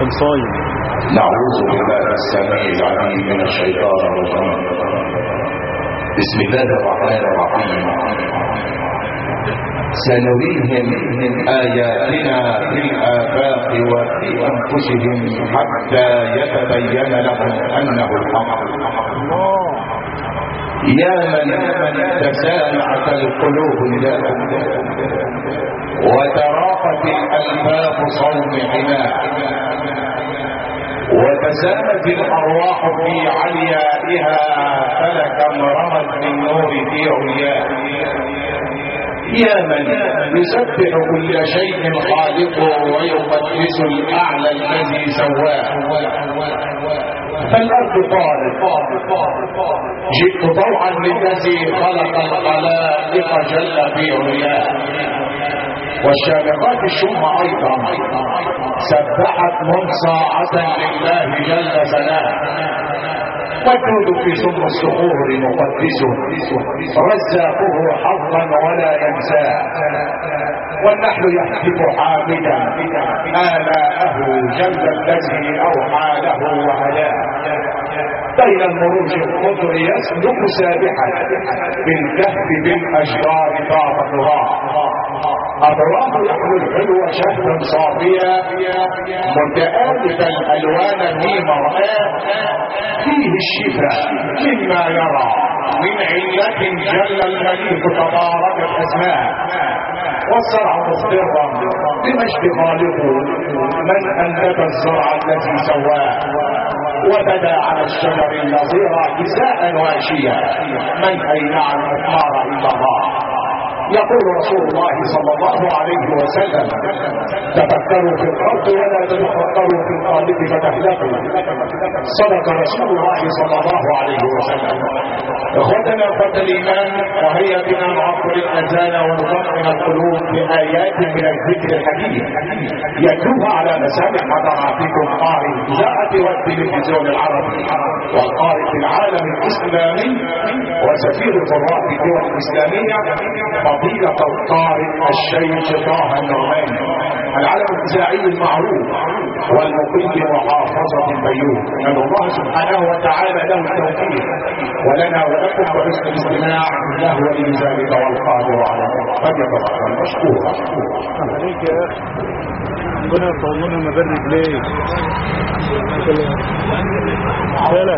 كان صايم. نعوذ بالله السميع العليم من الشيطان الرجيم بسم الله الرحمن الرحيم. سنريهم من آياتنا في الآفاق وفي أنفسهم حتى يتبين لهم أنه الحق. يا من تسامعت القلوب لهم وتراقت الألباب صوم حماه وتسامت الأرواح في عليائها فلكم رمت من نور في علياه يا من يسبح كل شيء خالقه ويقدس الأعلى الذي سواه. فالأرض طارق جئت طوعا للذي خلق الخلائق جل في علياه والشامخات الشم أيضا. سبحت منصاعة لله جل سلام والجود في سم الصخور مقدس رزاقه حظا ولا ينساه والنحل يهتف حامدا. آلاءه جل الذي أوحى له وهداه. بين المروج الخضر يسلك سابحا بالكهف بالأشجار تراب اطراف يحمل الحلو شهدا صافيا متآلف الالوان في مرآة. فيه الشفاء مما يرى من علة جل المليك تبارك الأسماء. والزرع مصدرا بمجد خالقه من أنبت الزرع الذي سواه. وبدا على الشجر النظير كساء واشيا من اينع الاثمار الا الله؟ يقول رسول الله صلى الله عليه وسلم تفكروا في الأرض ولا تتفكروا في الخالق فتهلكوا صدق رسول الله صلى الله عليه وسلم. إخوتنا أخوة الإيمان وهيا بنا نعطر الأذان ونطمئن القلوب بآيات من الذكر الحكيم. يتلوها على مسامع حضراتكم قارئ الاذاعه والتلفزيون العربي والقارئ في العالم الإسلامي وسفير قراء الدول الإسلامية. فضيلة القارئ الشيخ طه النعماني العلم الإذاعي المعروف والمقيم بمحافظة البيوت ندعو الله سبحانه وتعالى له التوفيق ولنا ولكم بحسن الاستماع له ولي ذلك والقادر على فليتفضل مشكورا. عليك يا أخي. ربنا يطول لنا مبرد ليه سلام ولا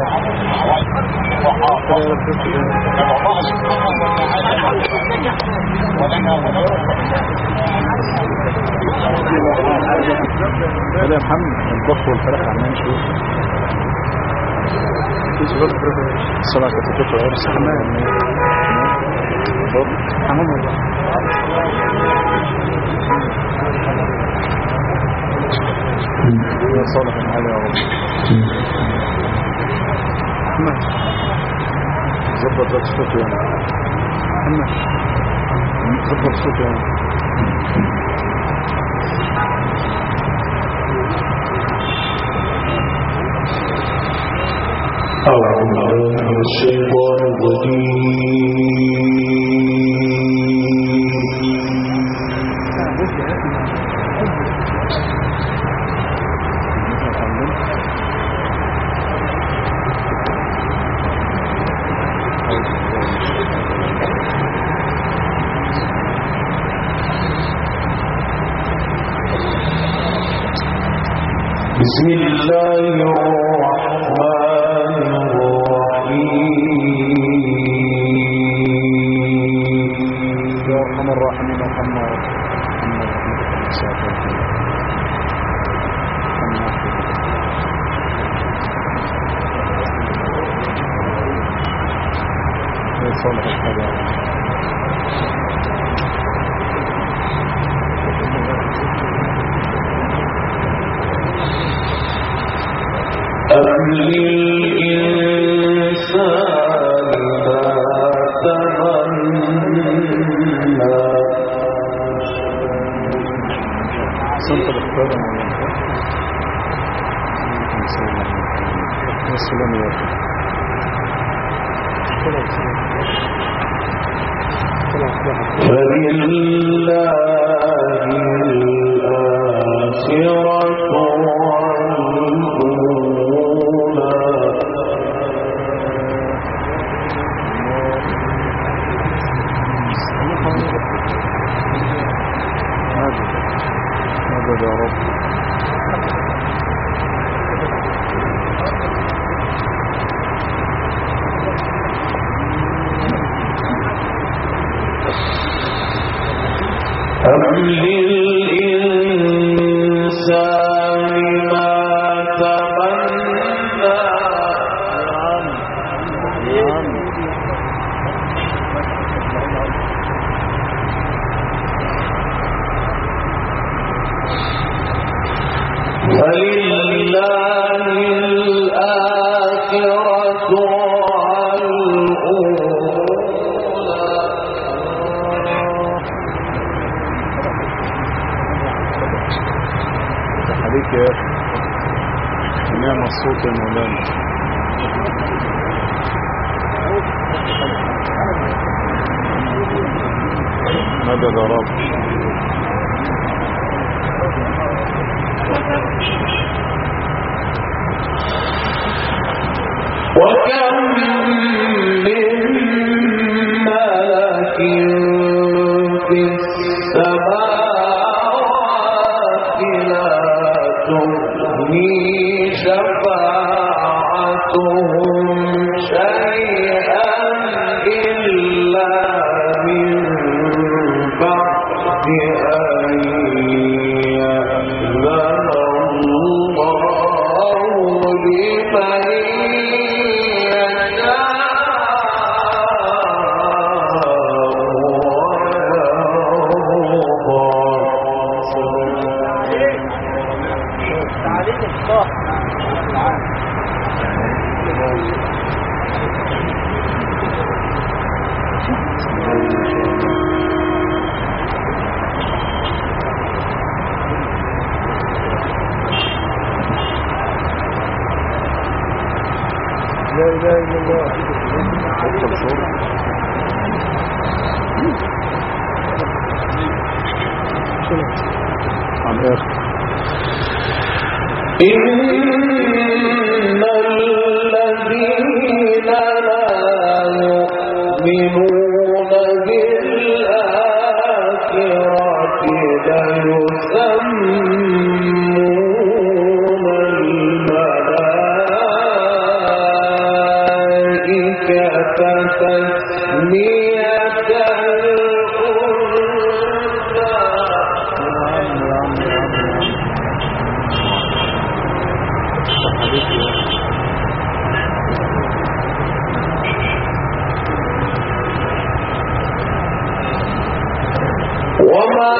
يا محمد الضغط والفرح عمال نشوف في شباب الصلاة كانت بتطلع عرس حمام حمام والله صالح رب محمد ظبط ذات الصوت يا محمد ظبط الصوت يا أعوذ بالله من الشيطان الرجيم. بسم الله مدد رب. وكم وما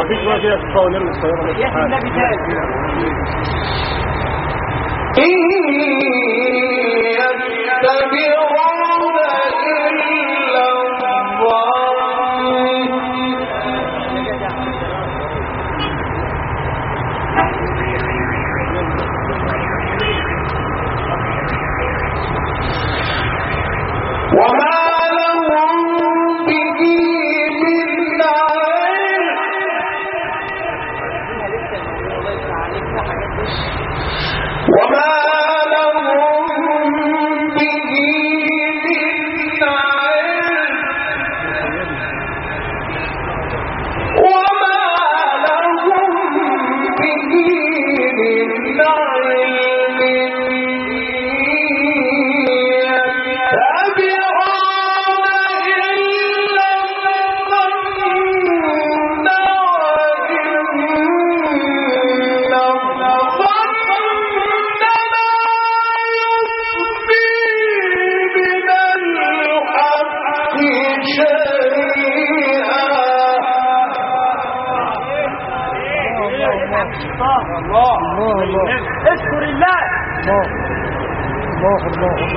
I think we're going to have to call I'm going to get that. Yes, he's going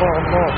more, more.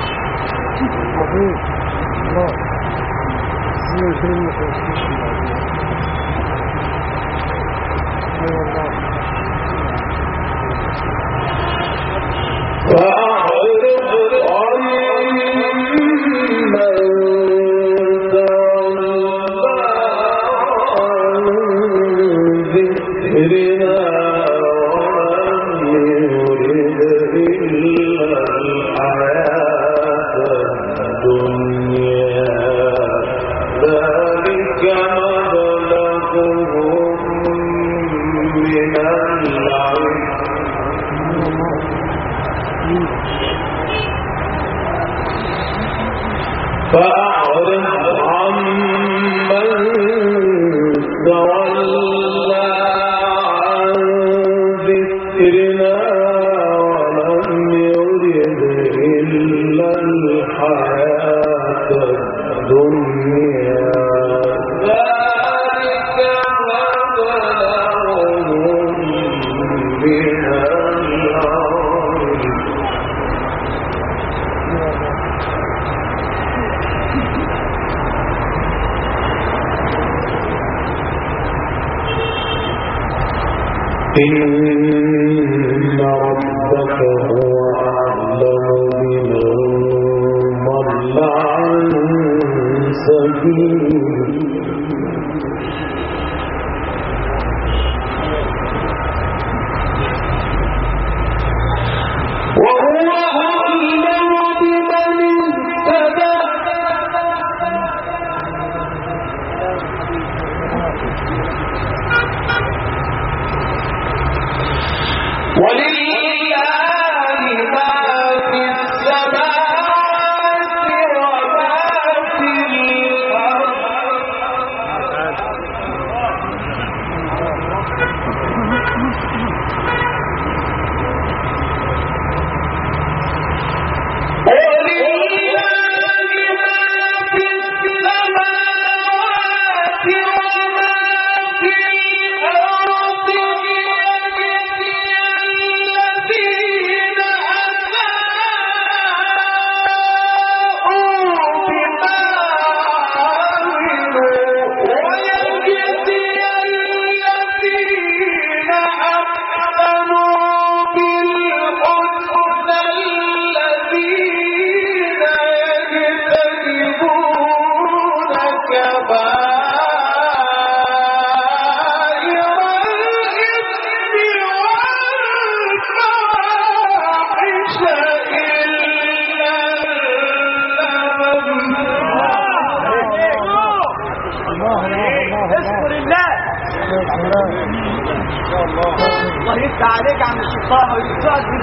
فأ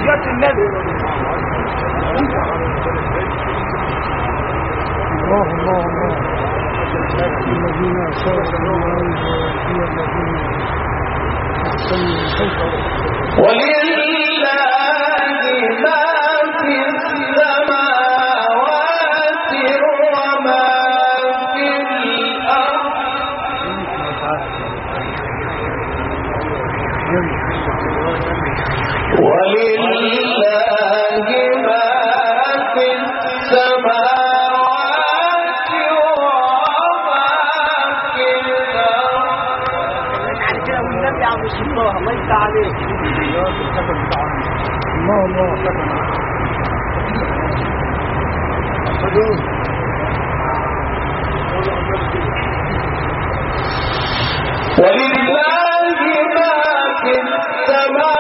يد النبي الله الله الله الذين أساسوا وأنزلوا الذين شاء الله ولله ما في السماء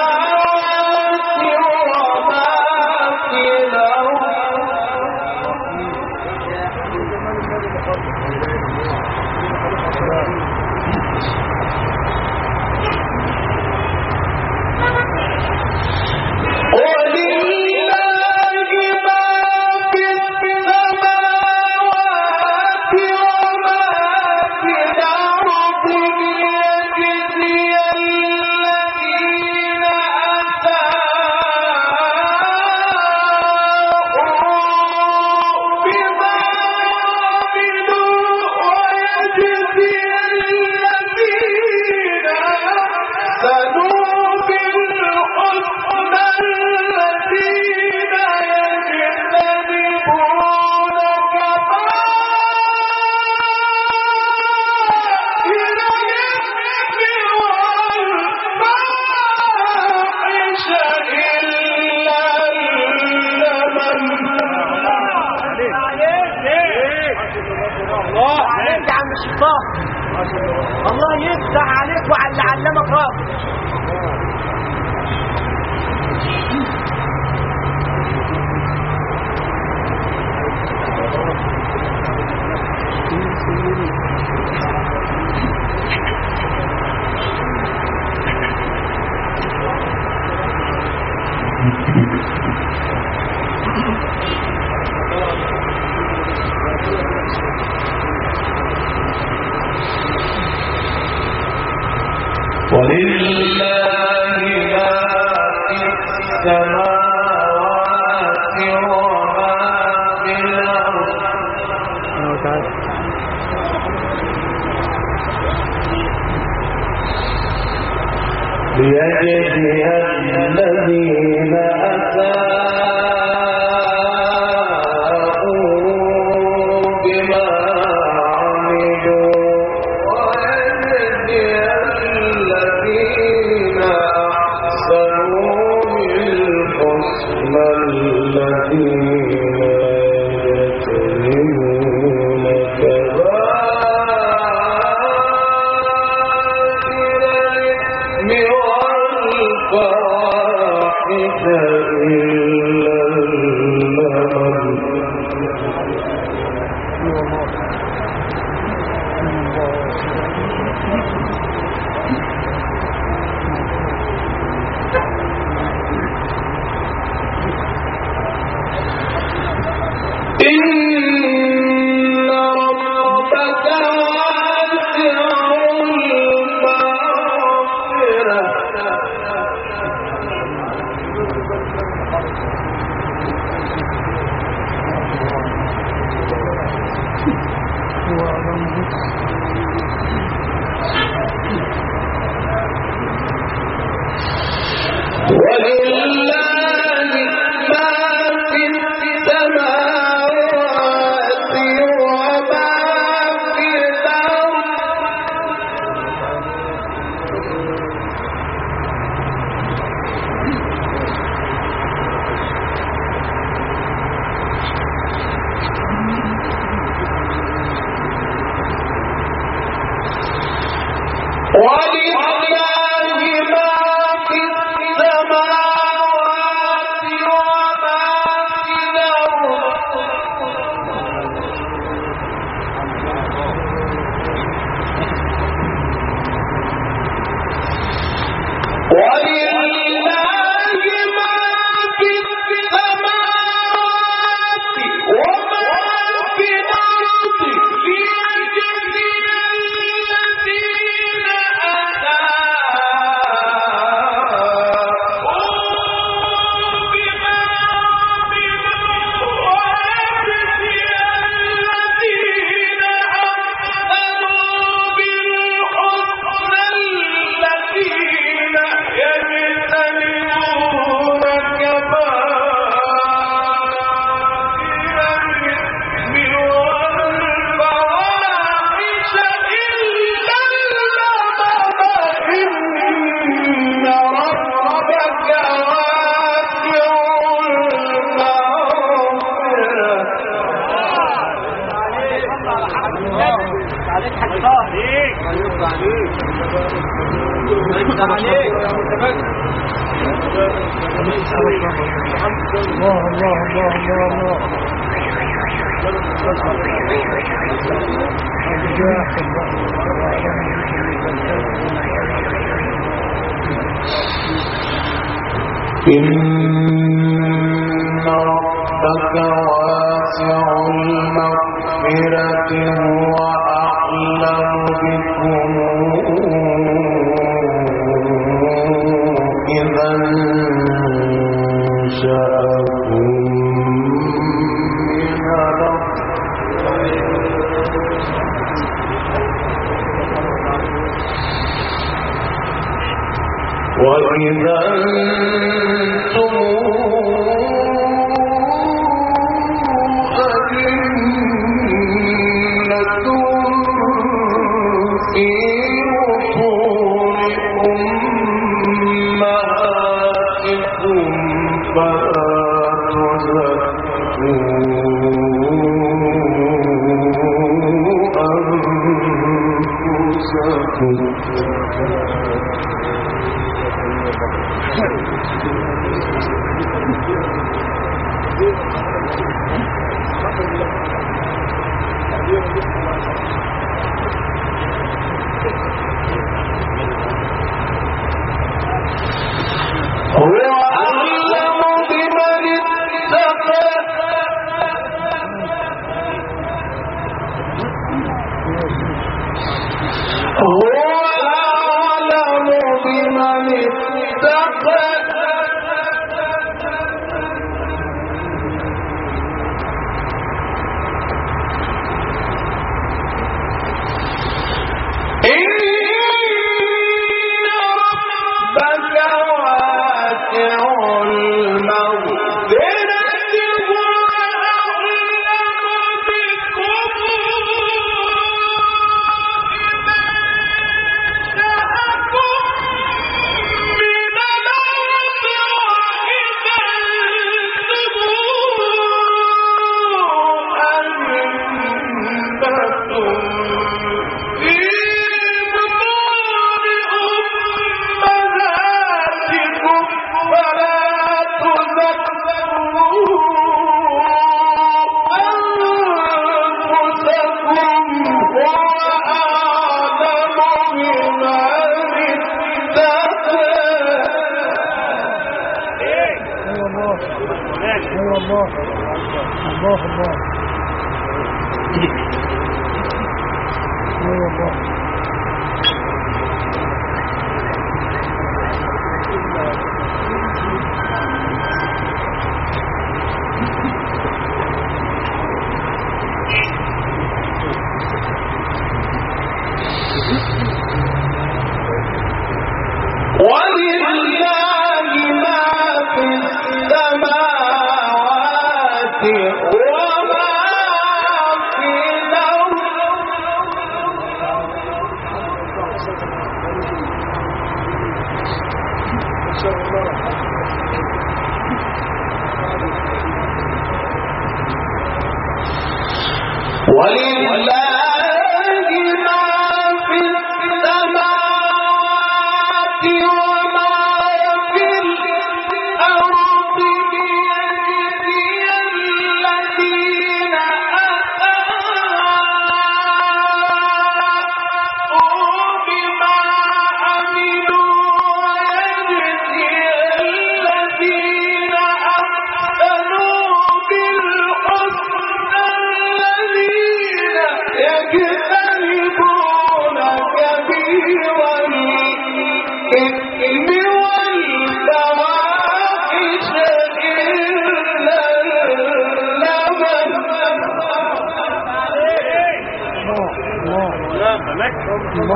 Hello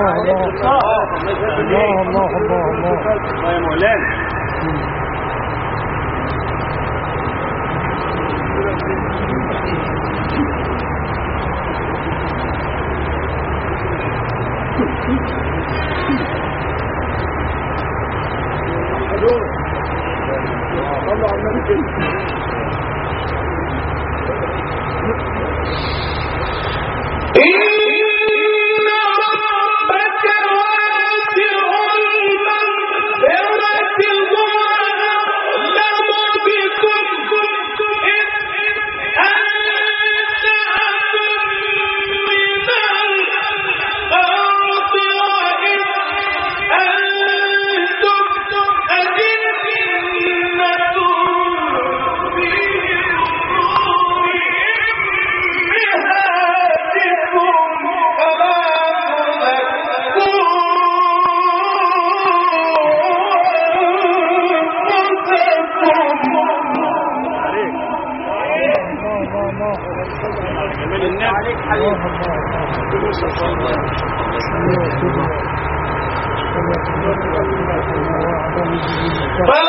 الله الله الله الله الله الله يا مولانا Thank you. Well,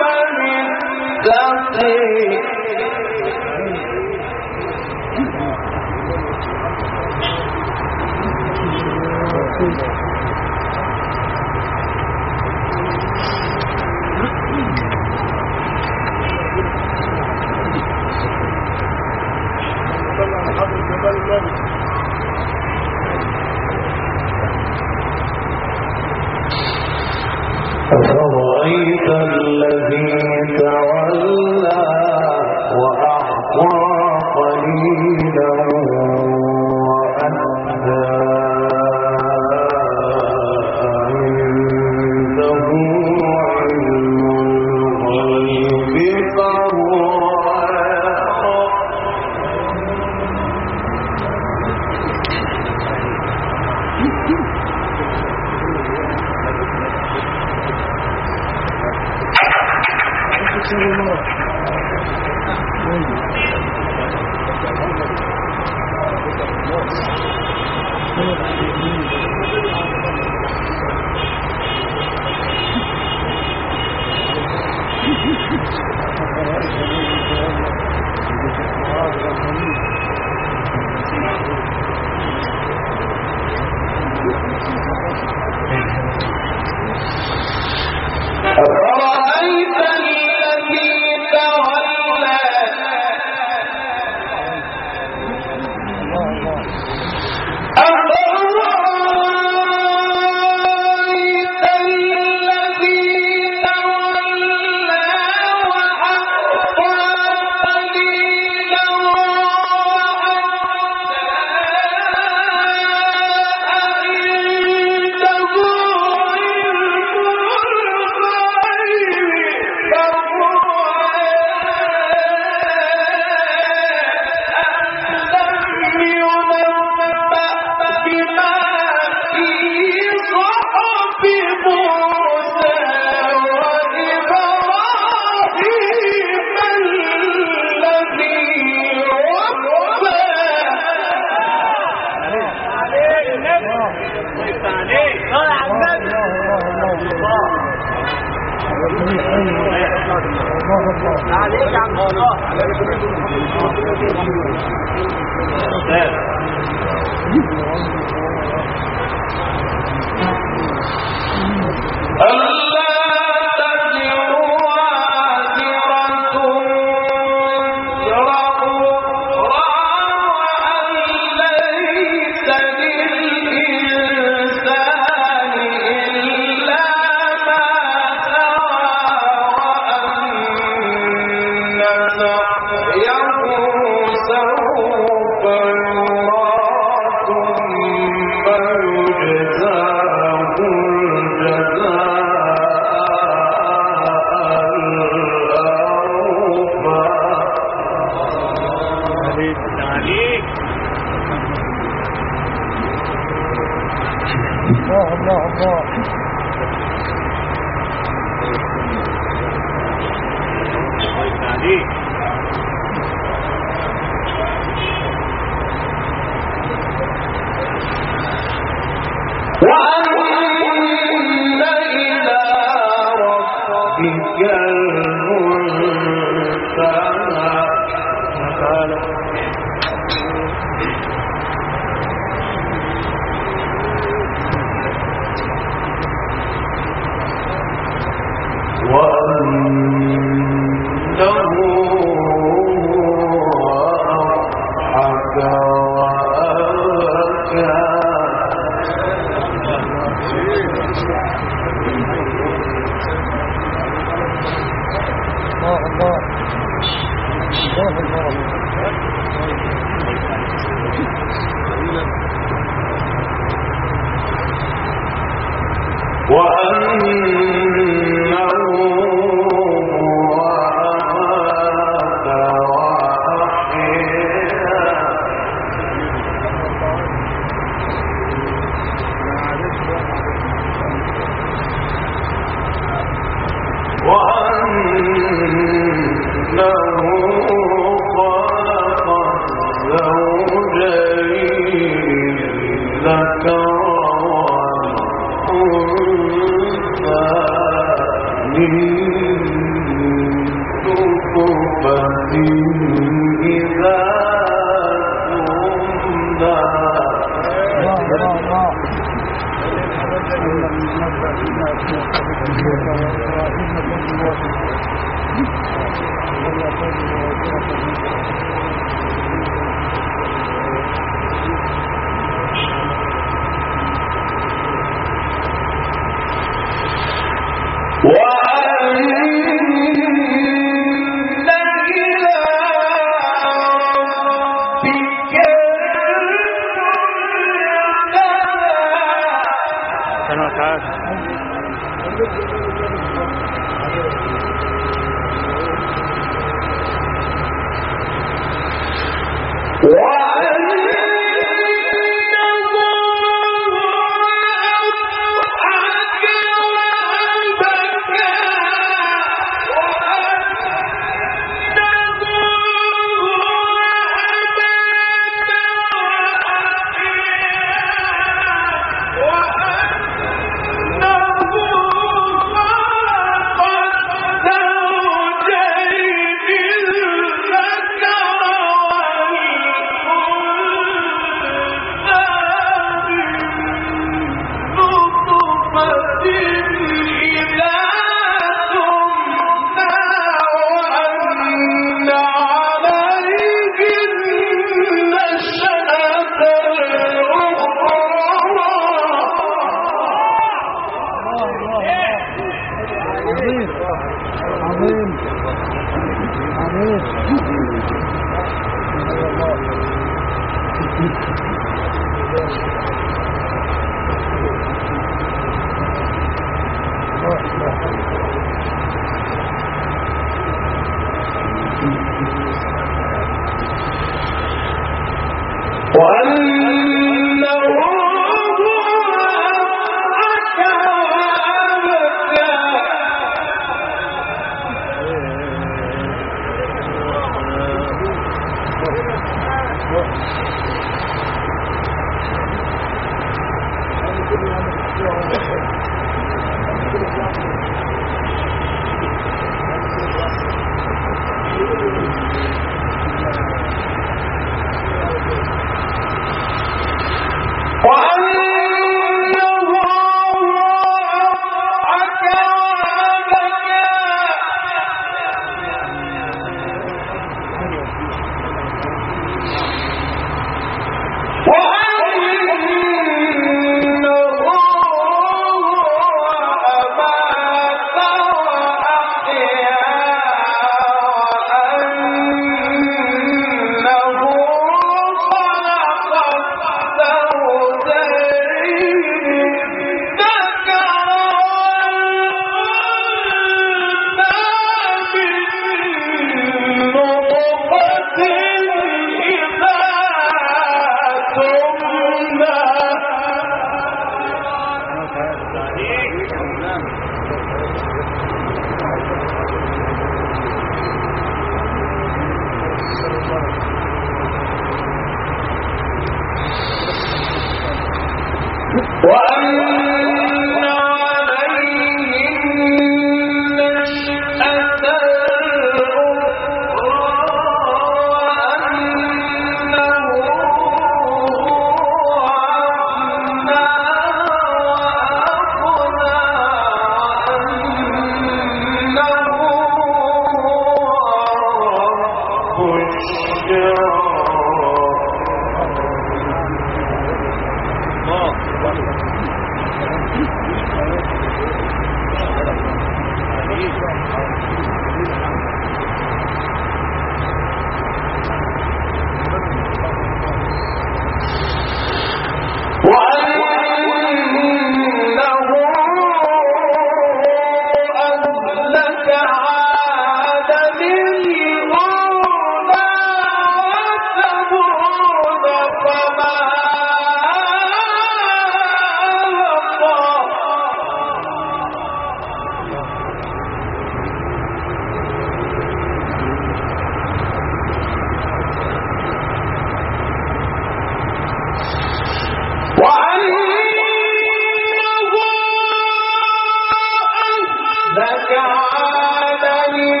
وجعل من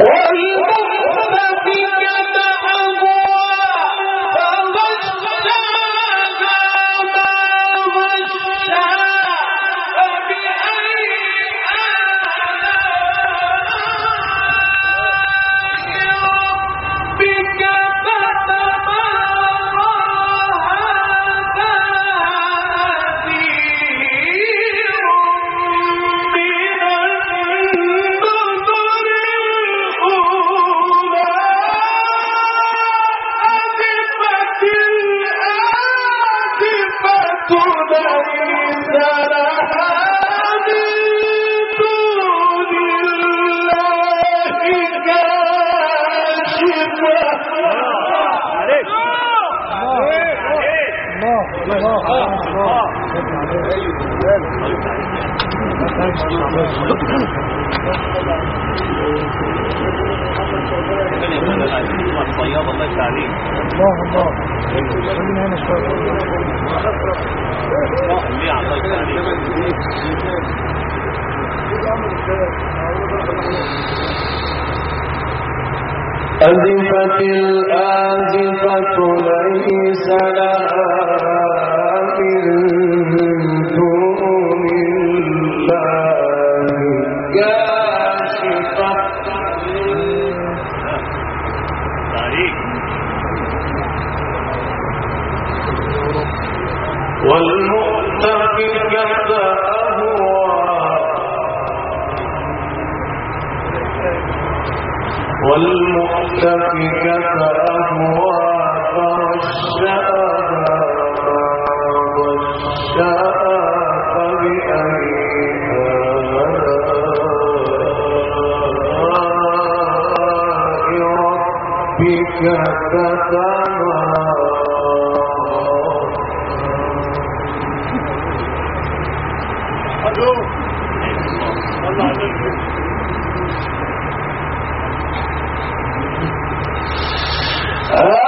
وہی محبت کی کہتا ہے الله أزفت الآزفة ليس لها Ah! Uh -huh.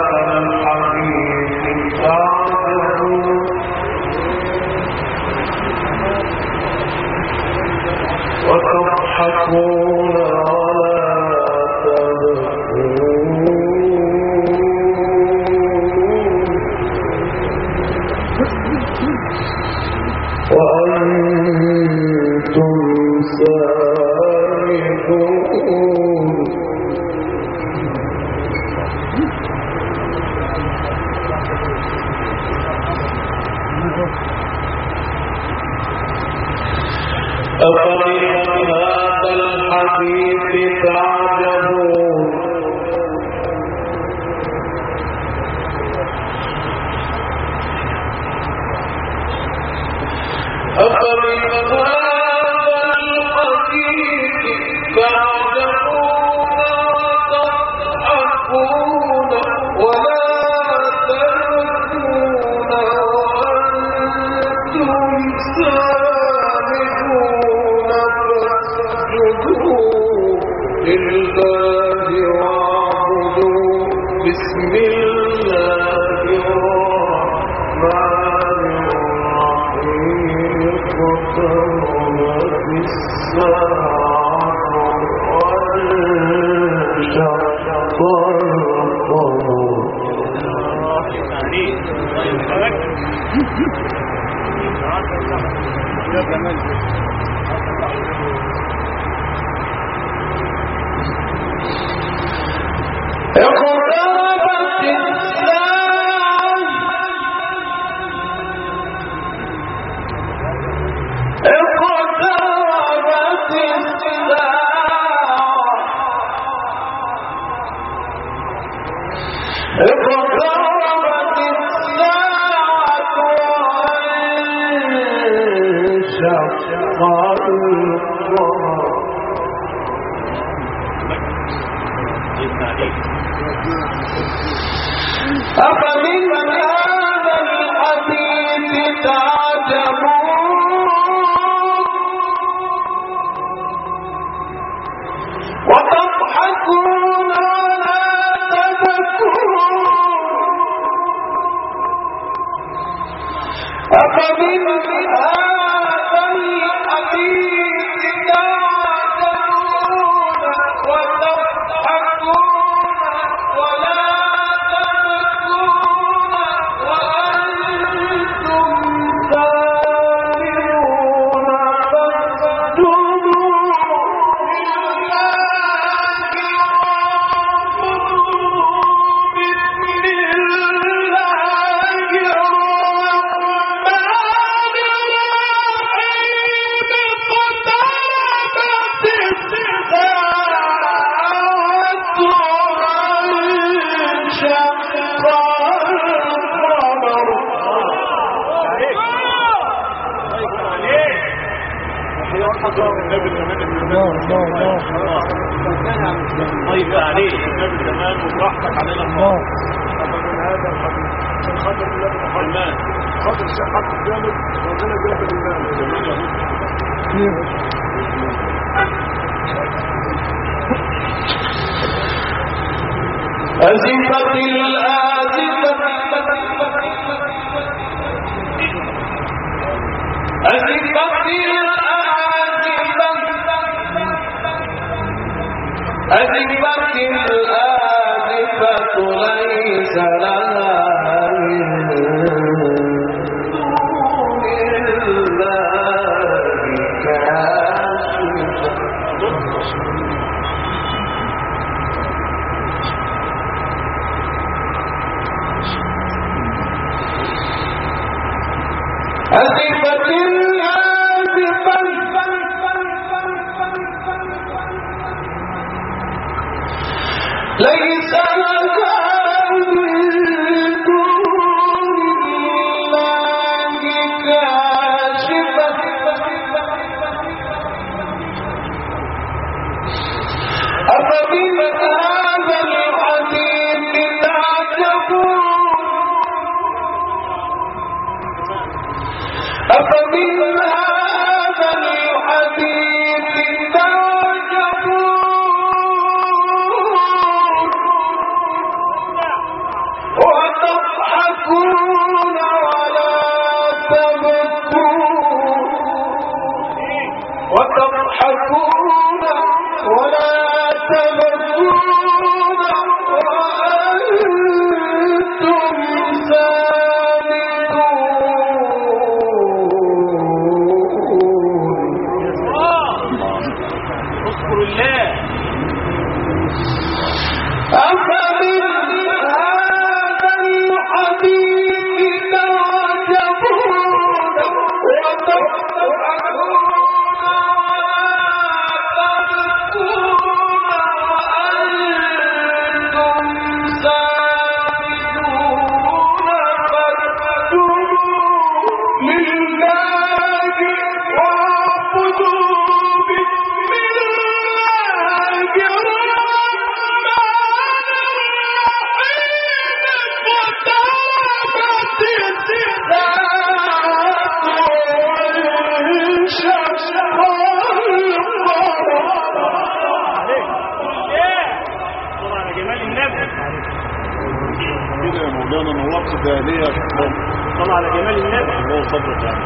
على جمال الناس وهو صبر الغني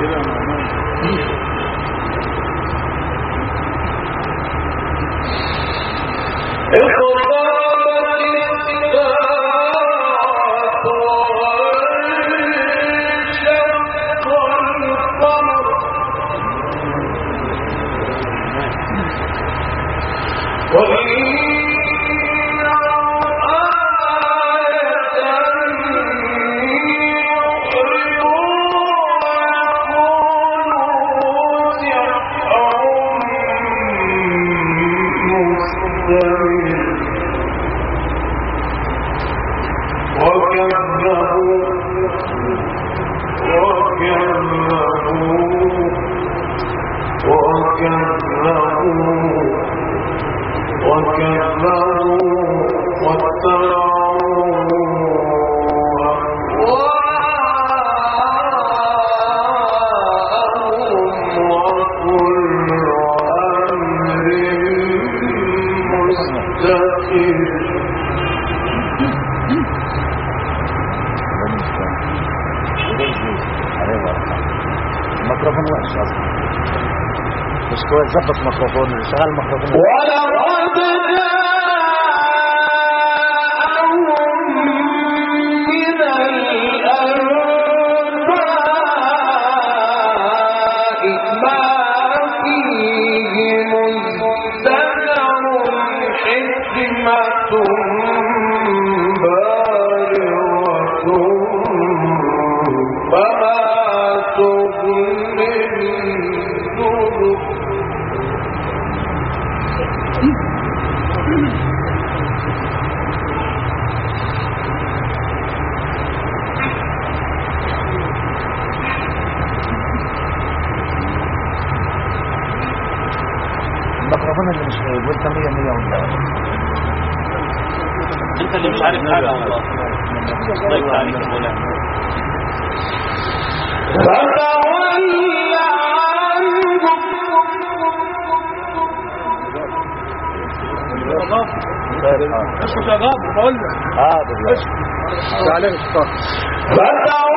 كده معناه القرآن ظبط ميكروفون شغل ميكروفون. Salin Scott.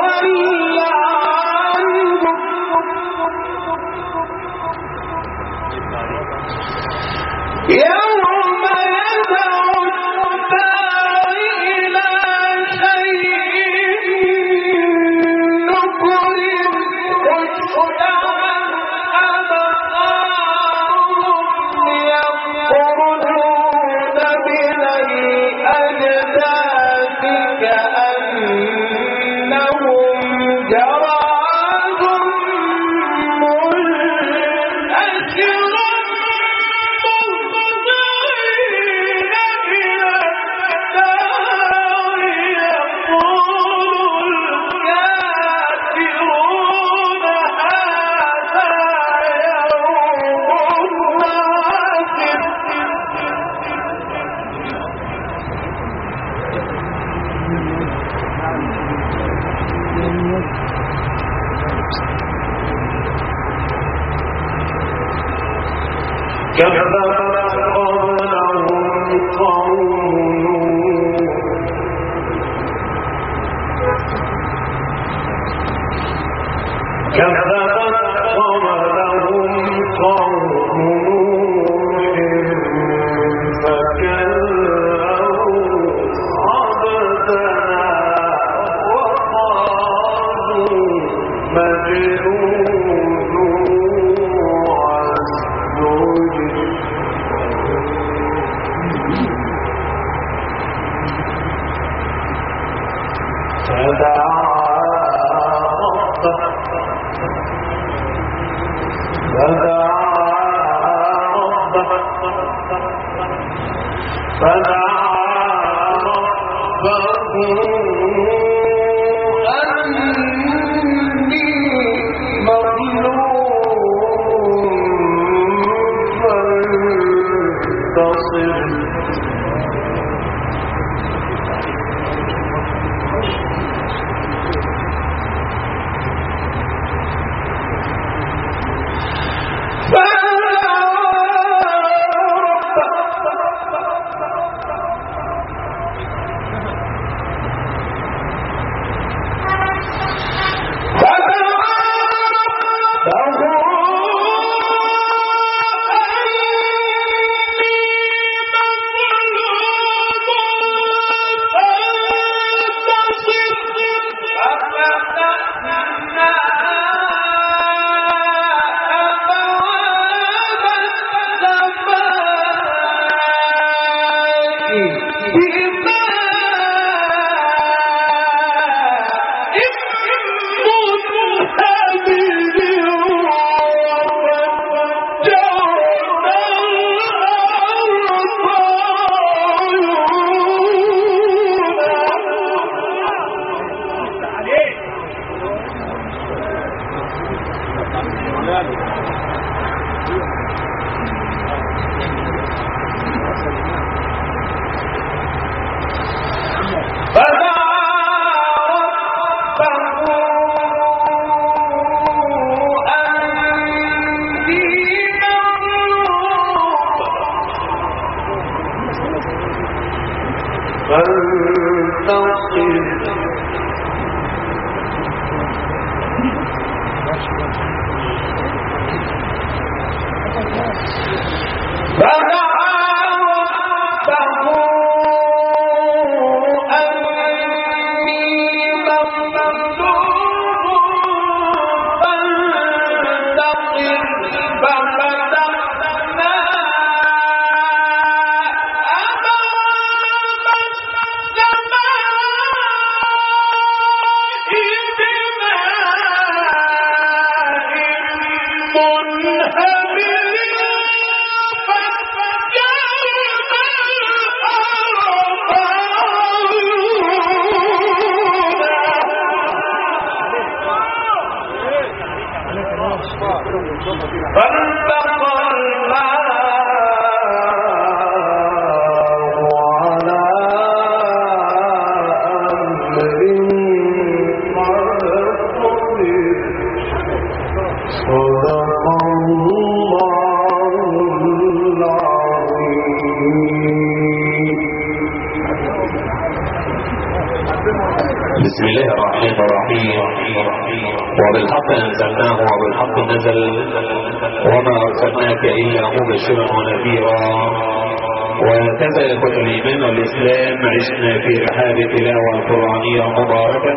الإيمان والإسلام عشنا في رحاب تلاوة القرآنية المباركة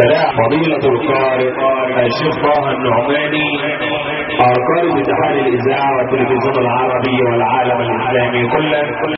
تلاع فضيلة القارئ الشيخ طه النعماني قارئ اتحاد الإذاعة والتلفزيون العربي والعالم الإسلامي كله.